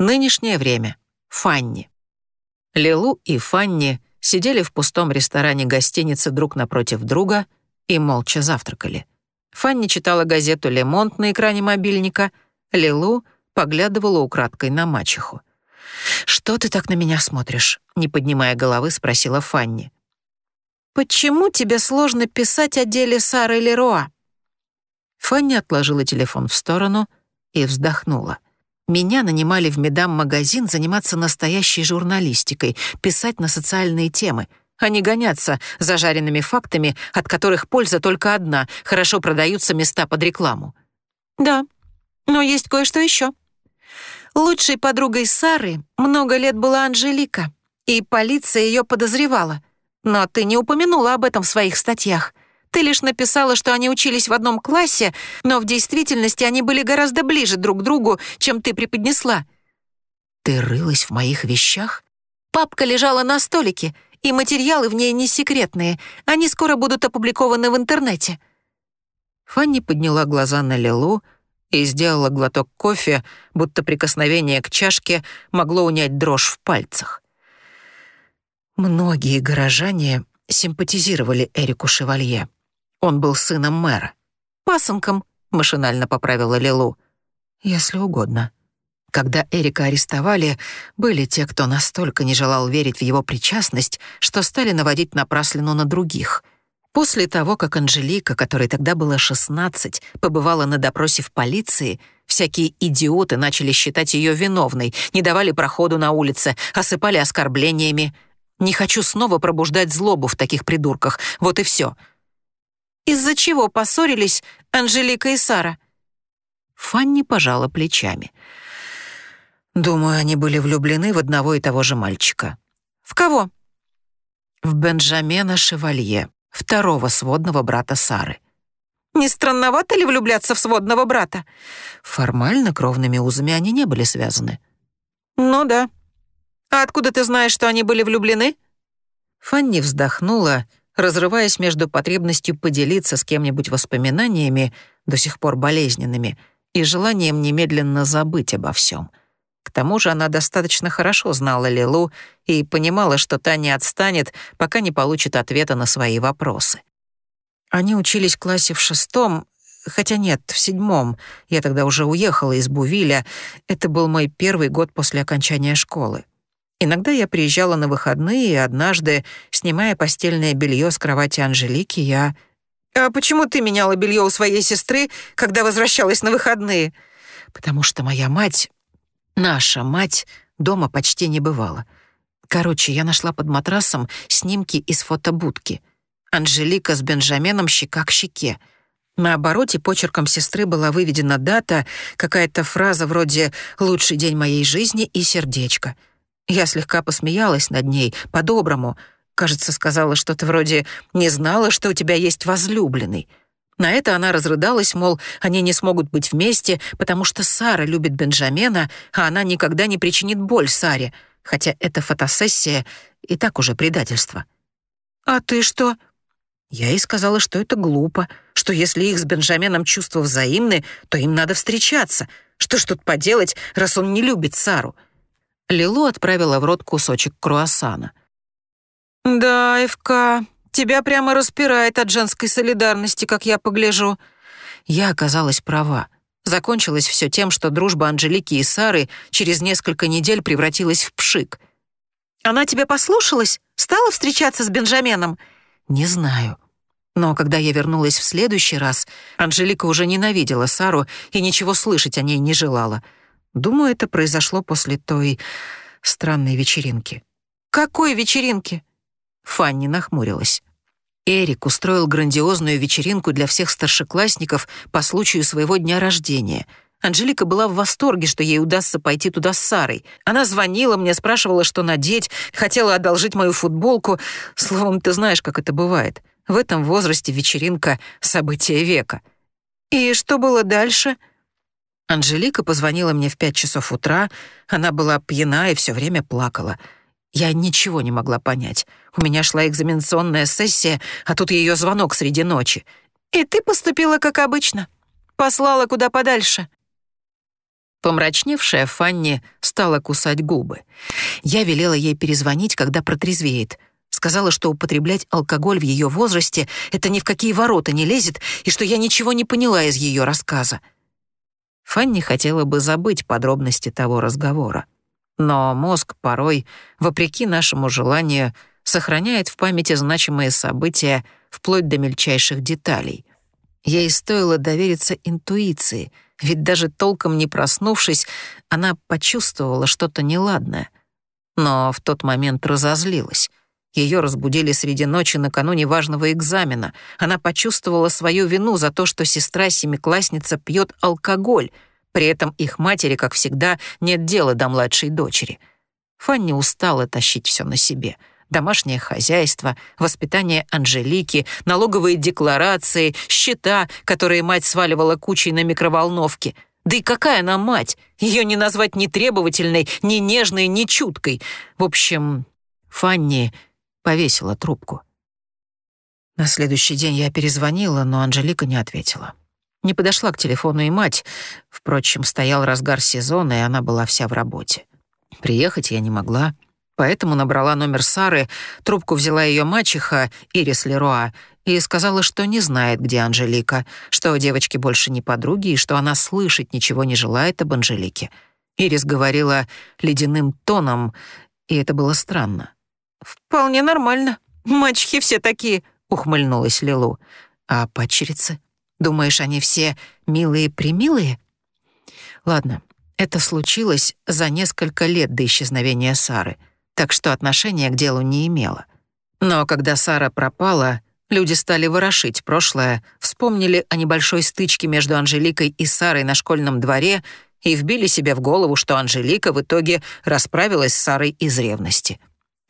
Нынешнее время. Фанни. Лилу и Фанни сидели в пустом ресторане гостиницы друг напротив друга и молча завтракали. Фанни читала газету «Лемонт» на экране мобильника, Лилу поглядывала украдкой на мачеху. «Что ты так на меня смотришь?» — не поднимая головы, спросила Фанни. «Почему тебе сложно писать о деле Сары Леруа?» Фанни отложила телефон в сторону и вздохнула. Меня нанимали в Медам-магазин заниматься настоящей журналистикой, писать на социальные темы, а не гоняться за жареными фактами, от которых польза только одна — хорошо продаются места под рекламу. «Да, но есть кое-что еще. Лучшей подругой Сары много лет была Анжелика, и полиция ее подозревала. Но ты не упомянула об этом в своих статьях. Ты лишь написала, что они учились в одном классе, но в действительности они были гораздо ближе друг к другу, чем ты преподнесла. Ты рылась в моих вещах? Папка лежала на столике, и материалы в ней не секретные. Они скоро будут опубликованы в интернете. Фанни подняла глаза на Лилу и сделала глоток кофе, будто прикосновение к чашке могло унять дрожь в пальцах. Многие горожане симпатизировали Эрику Шевалье. Он был сыном мэра. «Пасынком», — машинально поправила Лилу. «Если угодно». Когда Эрика арестовали, были те, кто настолько не желал верить в его причастность, что стали наводить напраслину на других. После того, как Анжелика, которой тогда было 16, побывала на допросе в полиции, всякие идиоты начали считать ее виновной, не давали проходу на улице, осыпали оскорблениями. Не хочу снова пробуждать злобу в таких придурках, вот и все. Из-за чего поссорились Анжелика и Сара?» Фанни пожала плечами. «Думаю, они были влюблены в одного и того же мальчика». «В кого?» «В Бенджамена Шевалье, второго сводного брата Сары». «Не странновато ли влюбляться в сводного брата?» Формально кровными узами они не были связаны. «Ну да. А откуда ты знаешь, что они были влюблены?» Фанни вздохнула разрываясь между потребностью поделиться с кем-нибудь воспоминаниями, до сих пор болезненными, и желанием немедленно забыть обо всем. К тому же она достаточно хорошо знала Лилу и понимала, что та не отстанет, пока не получит ответа на свои вопросы. Они учились в классе в шестом, хотя нет, в седьмом. Я тогда уже уехала из Бувиля. Это был мой первый год после окончания школы. Иногда я приезжала на выходные, и однажды, снимая постельное белье с кровати Анжелики, я... «А почему ты меняла белье у своей сестры, когда возвращалась на выходные?» «Потому что моя мать, наша мать, дома почти не бывала. Короче, я нашла под матрасом снимки из фотобудки. Анжелика с Бенджаменом щека к щеке. На обороте почерком сестры была выведена дата, какая-то фраза вроде «лучший день моей жизни» и сердечко — я слегка посмеялась над ней, по-доброму. Кажется, сказала что-то вроде «не знала, что у тебя есть возлюбленный». На это она разрыдалась, мол, они не смогут быть вместе, потому что Сара любит Бенджамена, а она никогда не причинит боль Саре, хотя эта фотосессия и так уже предательство. «А ты что?» Я ей сказала, что это глупо, что если их с Бенджаменом чувства взаимны, то им надо встречаться. Что ж тут поделать, раз он не любит Сару?» Лилу отправила в рот кусочек круассана. «Да, Эвка, тебя прямо распирает от женской солидарности, как я погляжу». Я оказалась права. Закончилось все тем, что дружба Анжелики и Сары через несколько недель превратилась в пшик. «Она тебя послушалась? Стала встречаться с Бенджаменом?» «Не знаю». Но когда я вернулась в следующий раз, Анжелика уже ненавидела Сару и ничего слышать о ней не желала — Думаю, это произошло после той странной вечеринки. Какой вечеринки? Фанни нахмурилась. Эрик устроил грандиозную вечеринку для всех старшеклассников по случаю своего дня рождения. Анжелика была в восторге, что ей удастся пойти туда с Сарой. Она звонила мне, спрашивала, что надеть, хотела одолжить мою футболку. Словом, ты знаешь, как это бывает. В этом возрасте вечеринка — событие века. И что было дальше? — Анжелика позвонила мне в пять часов утра, она была пьяна и все время плакала. Я ничего не могла понять. У меня шла экзаменационная сессия, а тут ее звонок среди ночи. «И ты поступила как обычно. Послала куда подальше». Помрачневшая Фанни стала кусать губы. Я велела ей перезвонить, когда протрезвеет. Сказала, что употреблять алкоголь в ее возрасте — это ни в какие ворота не лезет, и что я ничего не поняла из ее рассказа. Фанни хотела бы забыть подробности того разговора. Но мозг порой, вопреки нашему желанию, сохраняет в памяти значимые события вплоть до мельчайших деталей. Ей стоило довериться интуиции, ведь даже толком не проснувшись, она почувствовала что-то неладное. Но в тот момент разозлилась. Ее разбудили среди ночи накануне важного экзамена. Она почувствовала свою вину за то, что сестра-семиклассница пьет алкоголь. При этом их матери, как всегда, нет дела до младшей дочери. Фанни устала тащить все на себе — домашнее хозяйство, воспитание Анжелики, налоговые декларации, счета, которые мать сваливала кучей на микроволновке. Да и какая она мать? Ее не назвать ни требовательной, ни нежной, ни чуткой. В общем, Фанни повесила трубку. На следующий день я перезвонила, но Анжелика не ответила. Не подошла к телефону и мать. Впрочем, стоял разгар сезона, и она была вся в работе. Приехать я не могла поэтому набрала номер Сары, трубку взяла ее мачеха, Ирис Леруа, и сказала, что не знает, где Анжелика, что девочки больше не подруги и что она слышать ничего не желает об Анжелике. Ирис говорила ледяным тоном, и это было странно. «Вполне нормально. Мачехи все такие», — ухмыльнулась Лилу. «А падчерицы? Думаешь, они все милые-примилые?» «Ладно, это случилось за несколько лет до исчезновения Сары — так что отношения к делу не имела. Но когда Сара пропала, люди стали ворошить прошлое, вспомнили о небольшой стычке между Анжеликой и Сарой на школьном дворе и вбили себе в голову, что Анжелика в итоге расправилась с Сарой из ревности.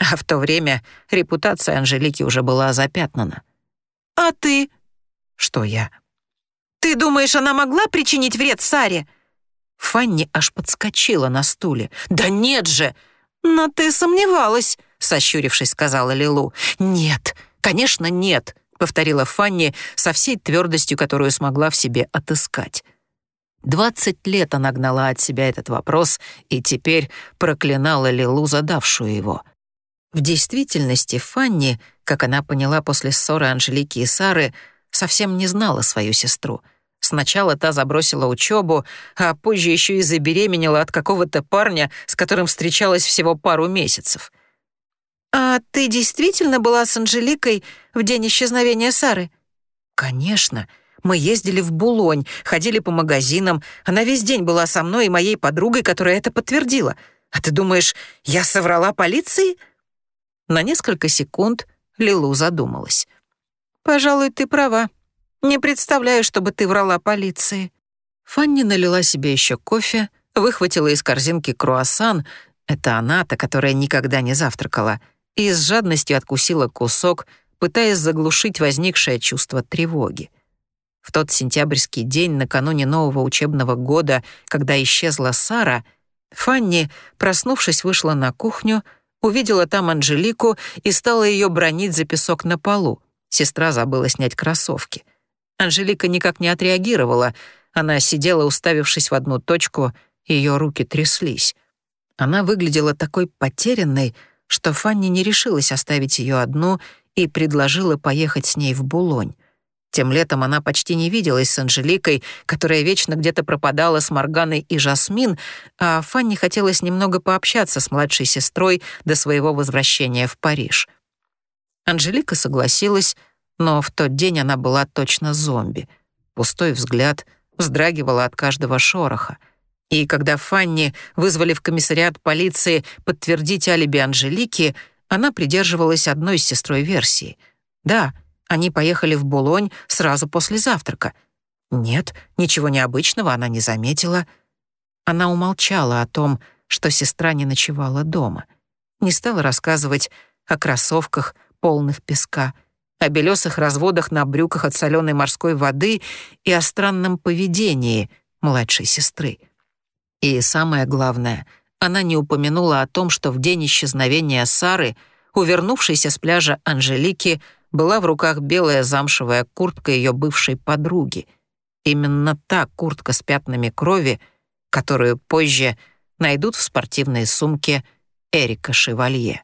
А в то время репутация Анжелики уже была запятнана. «А ты?» «Что я?» «Ты думаешь, она могла причинить вред Саре?» Фанни аж подскочила на стуле. «Да нет же! «Но ты сомневалась», — сощурившись, сказала Лилу. «Нет, конечно, нет», — повторила Фанни со всей твердостью, которую смогла в себе отыскать. Двадцать лет она гнала от себя этот вопрос и теперь проклинала Лилу, задавшую его. В действительности Фанни, как она поняла после ссоры Анжелики и Сары, совсем не знала свою сестру — Сначала та забросила учебу, а позже еще и забеременела от какого-то парня, с которым встречалась всего пару месяцев. «А ты действительно была с Анжеликой в день исчезновения Сары?» «Конечно. Мы ездили в Булонь, ходили по магазинам. Она весь день была со мной и моей подругой, которая это подтвердила. А ты думаешь, я соврала полиции?» На несколько секунд Лилу задумалась. «Пожалуй, ты права», не представляю, чтобы ты врала полиции». Фанни налила себе еще кофе, выхватила из корзинки круассан, это она-то, которая никогда не завтракала, и с жадностью откусила кусок, пытаясь заглушить возникшее чувство тревоги. В тот сентябрьский день, накануне нового учебного года, когда исчезла Сара, Фанни, проснувшись, вышла на кухню, увидела там Анжелику и стала ее бронить за песок на полу. Сестра забыла снять кроссовки. Анжелика никак не отреагировала. Она сидела, уставившись в одну точку, ее руки тряслись. Она выглядела такой потерянной, что Фанни не решилась оставить ее одну и предложила поехать с ней в Булонь. Тем летом она почти не виделась с Анжеликой, которая вечно где-то пропадала с Морганой и Жасмин, а Фанни хотелось немного пообщаться с младшей сестрой до своего возвращения в Париж. Анжелика согласилась, но в тот день она была точно зомби. Пустой взгляд вздрагивала от каждого шороха. И когда Фанни вызвали в комиссариат полиции подтвердить алиби Анжелики, она придерживалась одной с сестрой версии. Да, они поехали в Булонь сразу после завтрака. Нет, ничего необычного она не заметила. Она умолчала о том, что сестра не ночевала дома. Не стала рассказывать о кроссовках, полных песка — о белесых разводах на брюках от соленой морской воды и о странном поведении младшей сестры. И самое главное, она не упомянула о том, что в день исчезновения Сары, увернувшейся с пляжа Анжелики, была в руках белая замшевая куртка ее бывшей подруги. Именно та куртка с пятнами крови, которую позже найдут в спортивной сумке Эрика Шевалье.